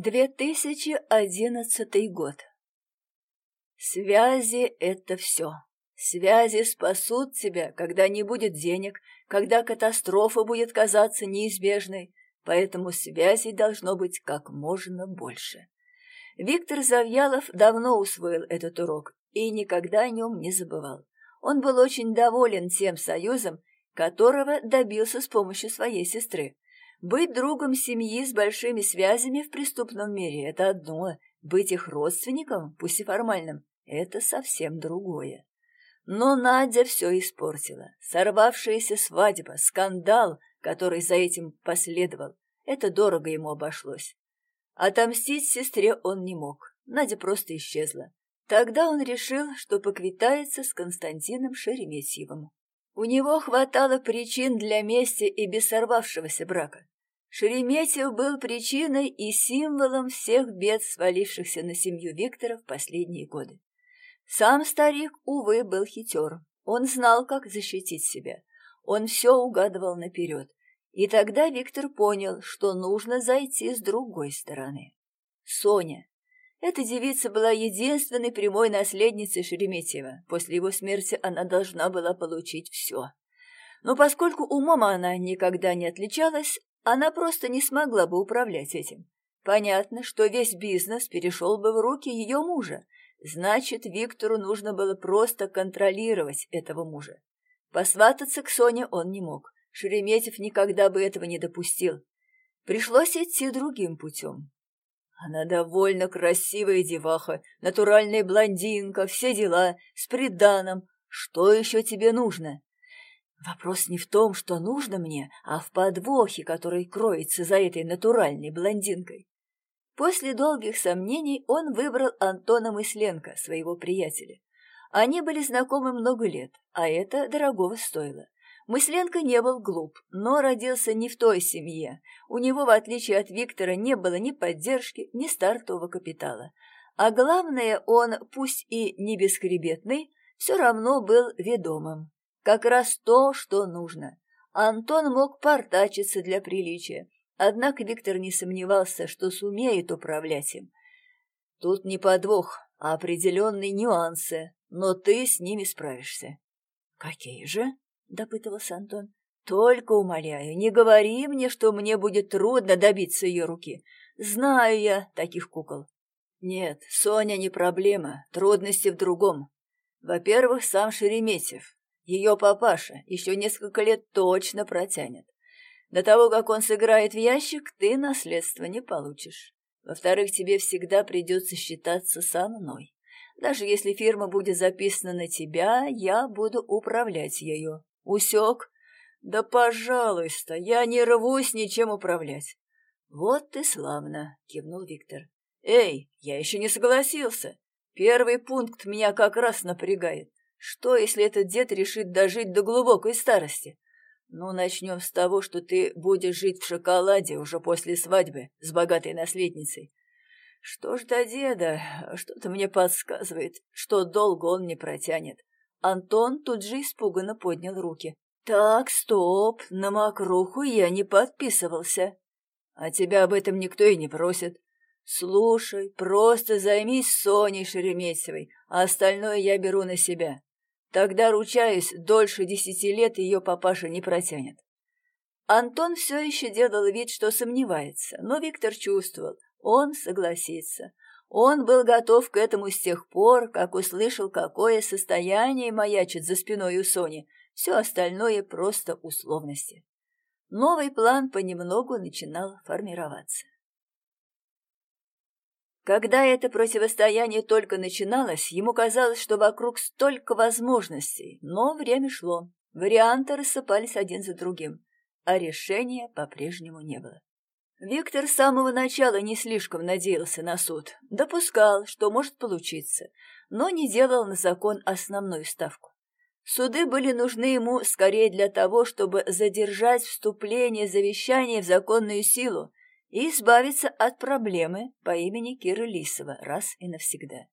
2011 год. Связи — это все. Связи спасут тебя, когда не будет денег, когда катастрофа будет казаться неизбежной, поэтому связей должно быть как можно больше. Виктор Завьялов давно усвоил этот урок и никогда о нем не забывал. Он был очень доволен тем союзом, которого добился с помощью своей сестры. Быть другом семьи с большими связями в преступном мире – это одно, быть их родственником, пусть и формальным, это совсем другое. Но Надя все испортила. Сорвавшаяся свадьба, скандал, который за этим последовал, это дорого ему обошлось. Отомстить сестре он не мог, Надя просто исчезла. Тогда он решил, что поквитается с Константином Шереметьевым. У него хватало причин для мести и без сорвавшегося брака. Шереметьев был причиной и символом всех бед, свалившихся на семью Виктора в последние годы. Сам старик, увы, был хитер. Он знал, как защитить себя. Он все угадывал наперед. И тогда Виктор понял, что нужно зайти с другой стороны. Соня. Эта девица была единственной прямой наследницей Шереметьева. После его смерти она должна была получить все. Но поскольку умом она никогда не отличалась, она просто не смогла бы управлять этим. Понятно, что весь бизнес перешел бы в руки ее мужа. Значит, Виктору нужно было просто контролировать этого мужа. Посвататься к Соне он не мог. Шереметьев никогда бы этого не допустил. Пришлось идти другим путем. Она довольно красивая деваха, натуральная блондинка, все дела, с приданым. Что еще тебе нужно? Вопрос не в том, что нужно мне, а в подвохе, который кроется за этой натуральной блондинкой. После долгих сомнений он выбрал Антона Мысленко, своего приятеля. Они были знакомы много лет, а это дорогого стоило. Мысленко не был глуп, но родился не в той семье. У него, в отличие от Виктора, не было ни поддержки, ни стартового капитала. А главное, он, пусть и не бесхребетный, все равно был ведомым. Как раз то, что нужно. Антон мог портачиться для приличия, однако Виктор не сомневался, что сумеет управлять им. Тут не подвох, а определенные нюансы, но ты с ними справишься. Какие же? — допытывался Антон. «Только умоляю, не говори мне, что мне будет трудно добиться ее руки. Знаю я таких кукол». «Нет, Соня не проблема, трудности в другом. Во-первых, сам Шереметьев, ее папаша, еще несколько лет точно протянет. До того, как он сыграет в ящик, ты наследство не получишь. Во-вторых, тебе всегда придется считаться со мной. Даже если фирма будет записана на тебя, я буду управлять ею. Усек? Да, пожалуйста, я не рвусь ничем управлять. Вот ты славно, кивнул Виктор. Эй, я еще не согласился. Первый пункт меня как раз напрягает. Что, если этот дед решит дожить до глубокой старости? Ну, начнем с того, что ты будешь жить в шоколаде уже после свадьбы с богатой наследницей. Что ж до деда, что-то мне подсказывает, что долго он не протянет. Антон тут же испуганно поднял руки. «Так, стоп, на мокруху я не подписывался. А тебя об этом никто и не просит. Слушай, просто займись Соней Шереметьевой, а остальное я беру на себя. Тогда, ручаюсь, дольше десяти лет ее папаша не протянет». Антон все еще делал вид, что сомневается, но Виктор чувствовал, он согласится. Он был готов к этому с тех пор, как услышал, какое состояние маячит за спиной у Сони. Все остальное просто условности. Новый план понемногу начинал формироваться. Когда это противостояние только начиналось, ему казалось, что вокруг столько возможностей, но время шло, варианты рассыпались один за другим, а решения по-прежнему не было. Виктор с самого начала не слишком надеялся на суд, допускал, что может получиться, но не делал на закон основную ставку. Суды были нужны ему скорее для того, чтобы задержать вступление завещания в законную силу и избавиться от проблемы по имени Кира Лисова раз и навсегда.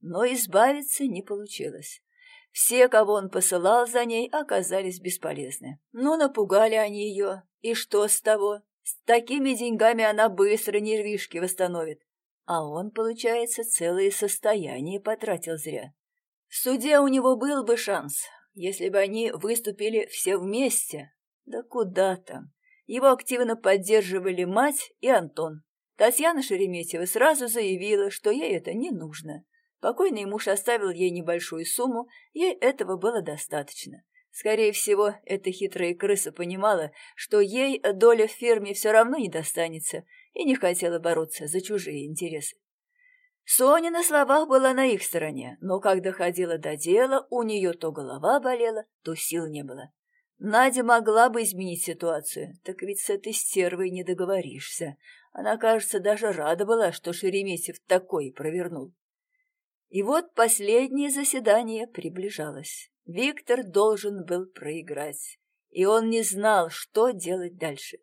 Но избавиться не получилось. Все, кого он посылал за ней, оказались бесполезны. Но напугали они ее, и что с того? С такими деньгами она быстро нервишки восстановит. А он, получается, целое состояние потратил зря. В суде у него был бы шанс, если бы они выступили все вместе. Да куда там? Его активно поддерживали мать и Антон. Татьяна Шереметьева сразу заявила, что ей это не нужно. Покойный муж оставил ей небольшую сумму, ей этого было достаточно. Скорее всего, эта хитрая крыса понимала, что ей доля в ферме все равно не достанется, и не хотела бороться за чужие интересы. Соня на словах была на их стороне, но как доходило до дела, у нее то голова болела, то сил не было. Надя могла бы изменить ситуацию, так ведь с этой стервой не договоришься. Она, кажется, даже рада была, что Шереметьев такой провернул. И вот последнее заседание приближалось. Виктор должен был проиграть, и он не знал, что делать дальше.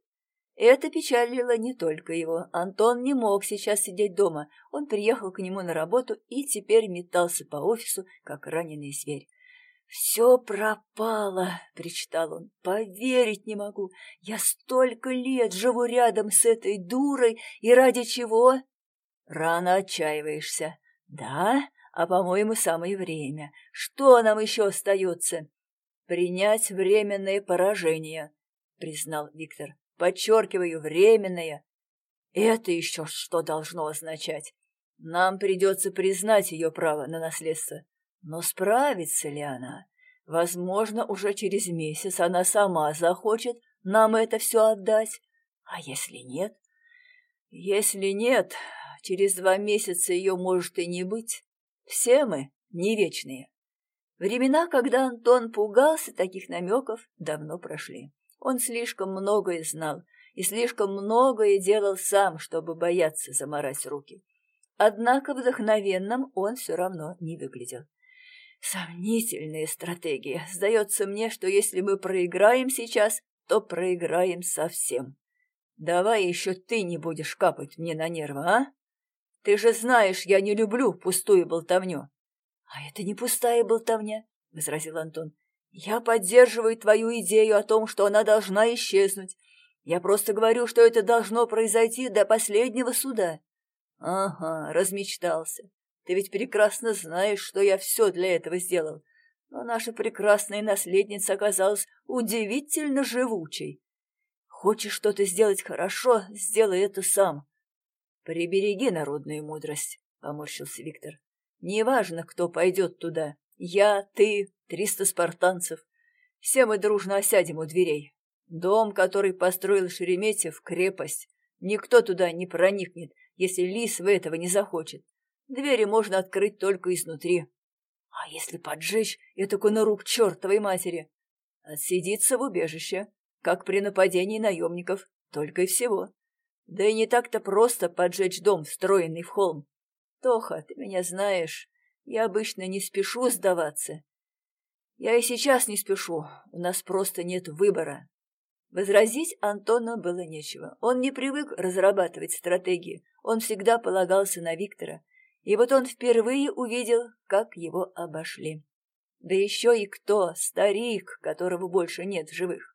Это печалило не только его. Антон не мог сейчас сидеть дома. Он приехал к нему на работу и теперь метался по офису, как раненый зверь. «Все пропало!» — причитал он. «Поверить не могу! Я столько лет живу рядом с этой дурой, и ради чего?» «Рано отчаиваешься». «Да? А, по-моему, самое время. Что нам еще остается?» «Принять временное поражение», — признал Виктор. Подчеркиваю, временное. Это еще что должно означать? Нам придется признать ее право на наследство. Но справится ли она? Возможно, уже через месяц она сама захочет нам это все отдать. А если нет? Если нет, через два месяца ее может и не быть. Все мы не вечные. Времена, когда Антон пугался таких намеков, давно прошли. Он слишком многое знал и слишком многое делал сам, чтобы бояться заморать руки. Однако вдохновенным он все равно не выглядел. Сомнительная стратегия. Сдается мне, что если мы проиграем сейчас, то проиграем совсем. Давай еще ты не будешь капать мне на нервы, а? Ты же знаешь, я не люблю пустую болтовню. — А это не пустая болтовня, — возразил Антон. Я поддерживаю твою идею о том, что она должна исчезнуть. Я просто говорю, что это должно произойти до последнего суда. Ага, размечтался. Ты ведь прекрасно знаешь, что я все для этого сделал. Но наша прекрасная наследница оказалась удивительно живучей. Хочешь что-то сделать хорошо, сделай это сам. Прибереги народную мудрость, — поморщился Виктор. Неважно, кто пойдет туда. Я, ты, триста спартанцев. Все мы дружно осядем у дверей. Дом, который построил Шереметьев, крепость. Никто туда не проникнет, если лис в этого не захочет. Двери можно открыть только изнутри. А если поджечь этакую нору к чертовой матери? Отсидится в убежище, как при нападении наемников, только и всего. Да и не так-то просто поджечь дом, встроенный в холм. Тоха, ты меня знаешь, я обычно не спешу сдаваться. Я и сейчас не спешу, у нас просто нет выбора. Возразить Антону было нечего. Он не привык разрабатывать стратегии, он всегда полагался на Виктора. И вот он впервые увидел, как его обошли. Да еще и кто, старик, которого больше нет в живых.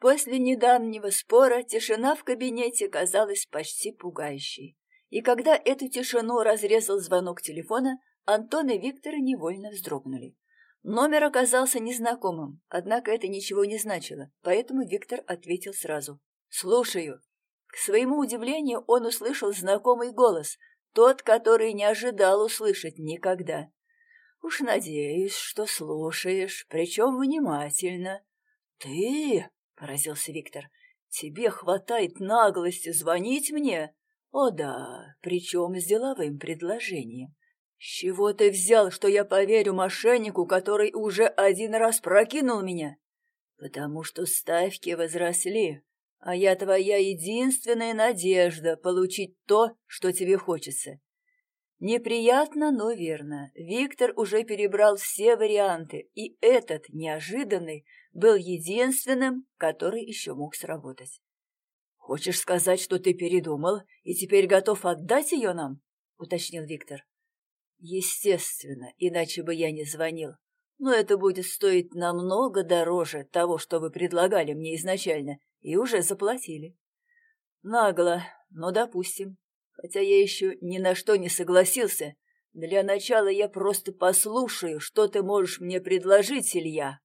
После недавнего спора тишина в кабинете казалась почти пугающей. И когда эту тишину разрезал звонок телефона, Антон и Виктор невольно вздрогнули. Номер оказался незнакомым, однако это ничего не значило, поэтому Виктор ответил сразу. «Слушаю». К своему удивлению он услышал знакомый голос, тот, который не ожидал услышать никогда. «Уж надеюсь, что слушаешь, причем внимательно». «Ты?» — поразился Виктор. «Тебе хватает наглости звонить мне?» «О да, причем с деловым предложением. «С чего ты взял, что я поверю мошеннику, который уже один раз прокинул меня?» «Потому что ставки возросли, а я твоя единственная надежда получить то, что тебе хочется». Неприятно, но верно. Виктор уже перебрал все варианты, и этот, неожиданный, был единственным, который еще мог сработать. «Хочешь сказать, что ты передумал и теперь готов отдать ее нам?» — уточнил Виктор. Естественно, иначе бы я не звонил. Но это будет стоить намного дороже того, что вы предлагали мне изначально, и уже заплатили. Нагло, но допустим. Хотя я еще ни на что не согласился. Для начала я просто послушаю, что ты можешь мне предложить, Илья.